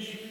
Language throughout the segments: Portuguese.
change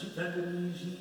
Şems-i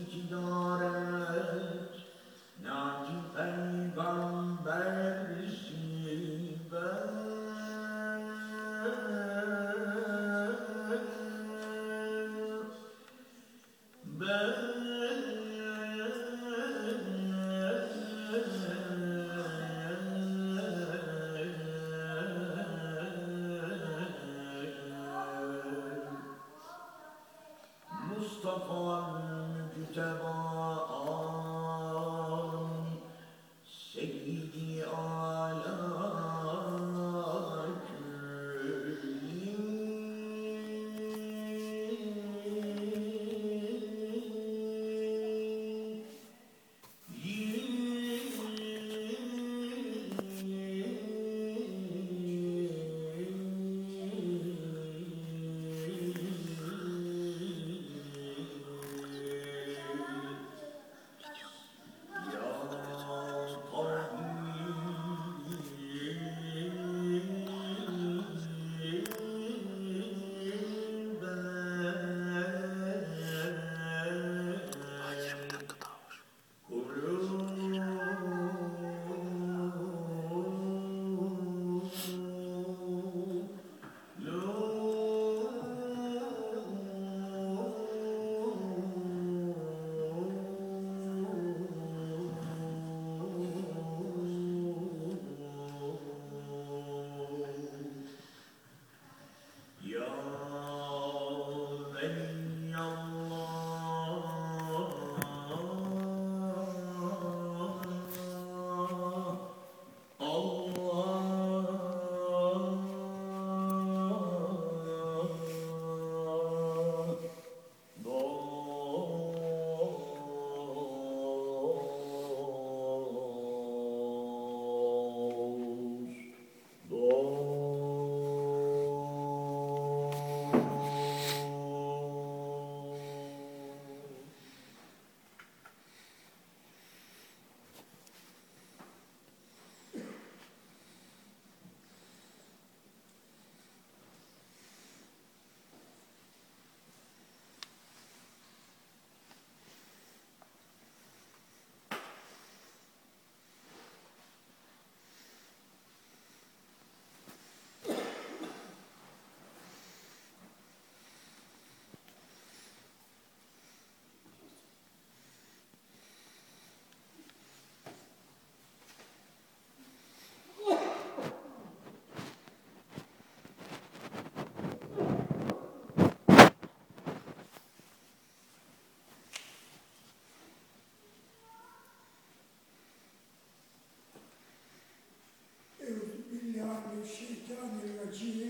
you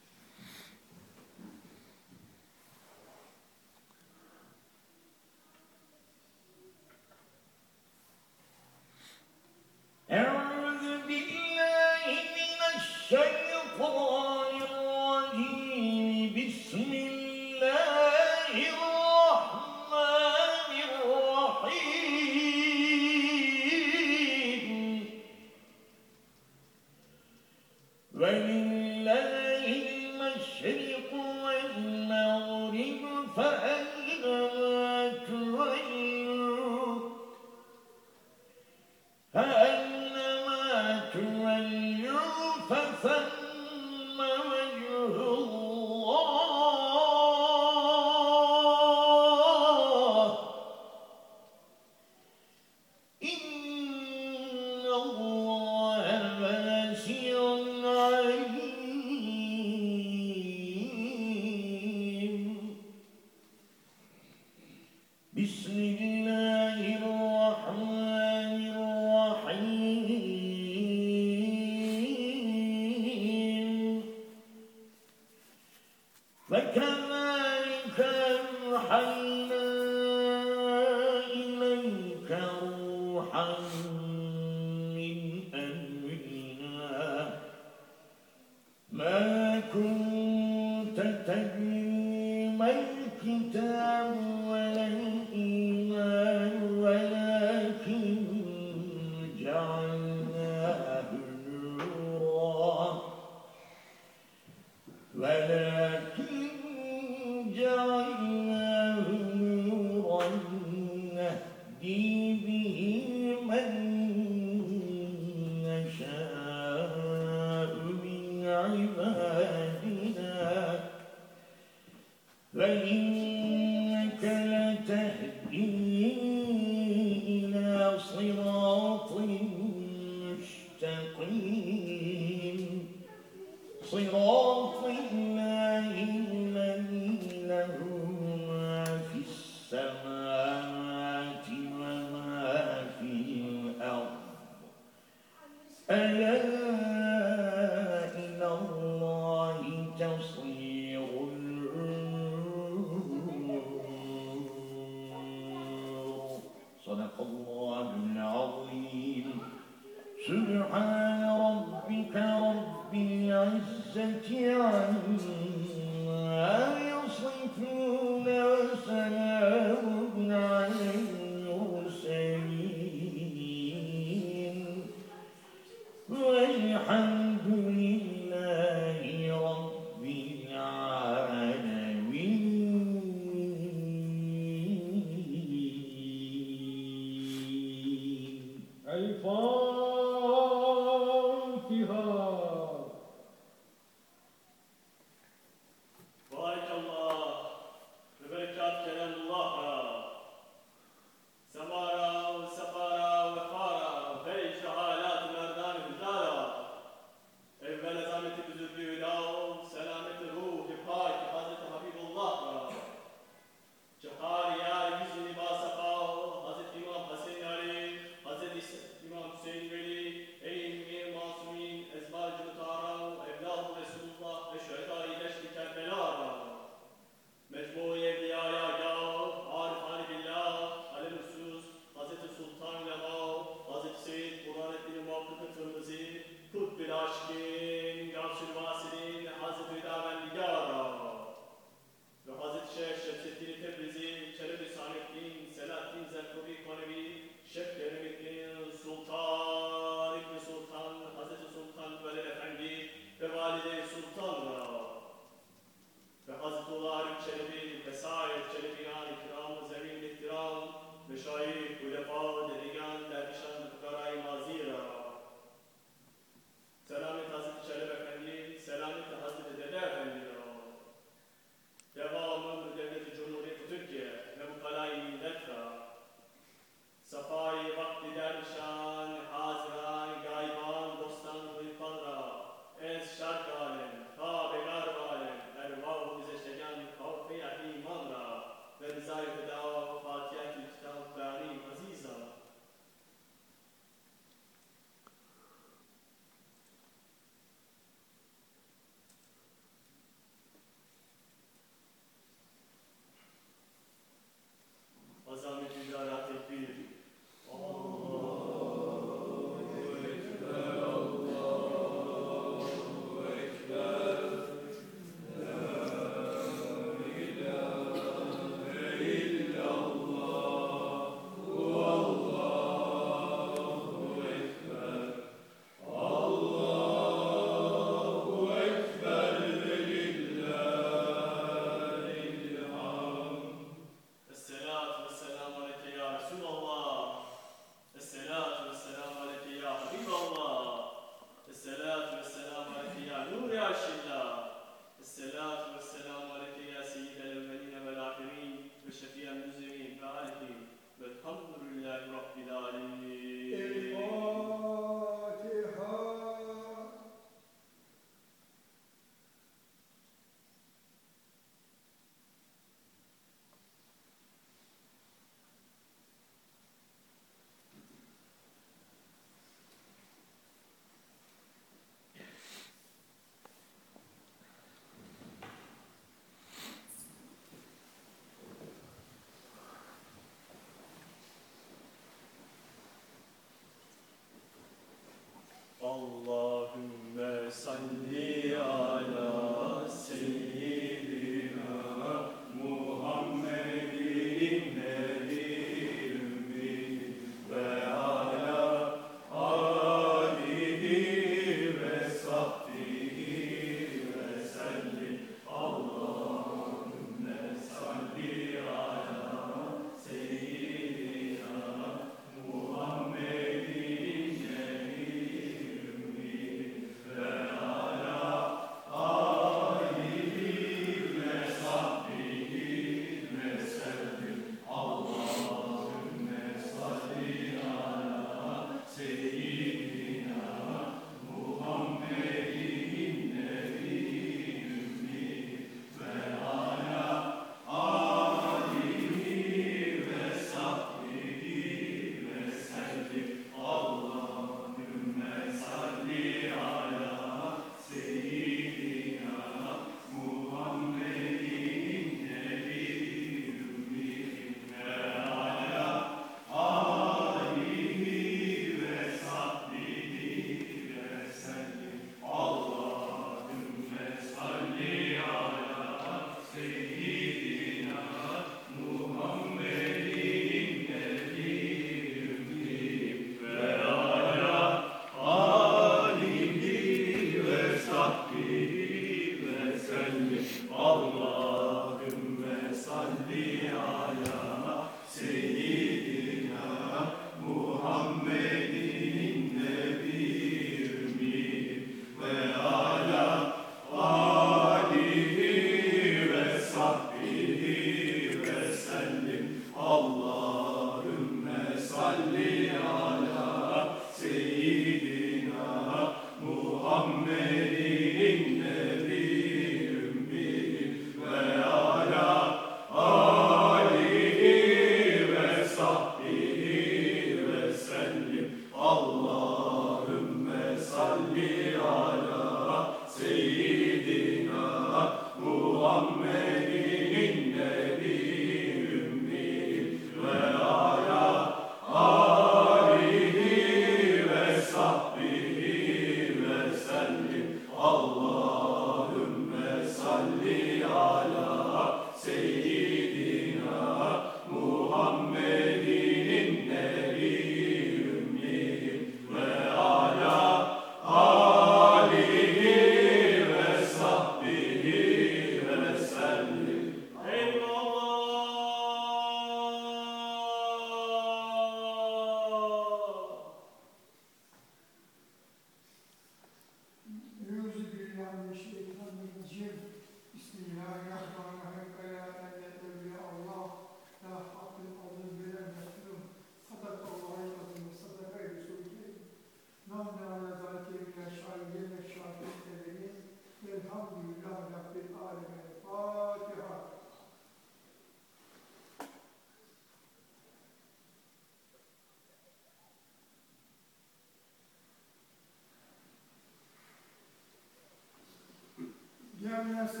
الناس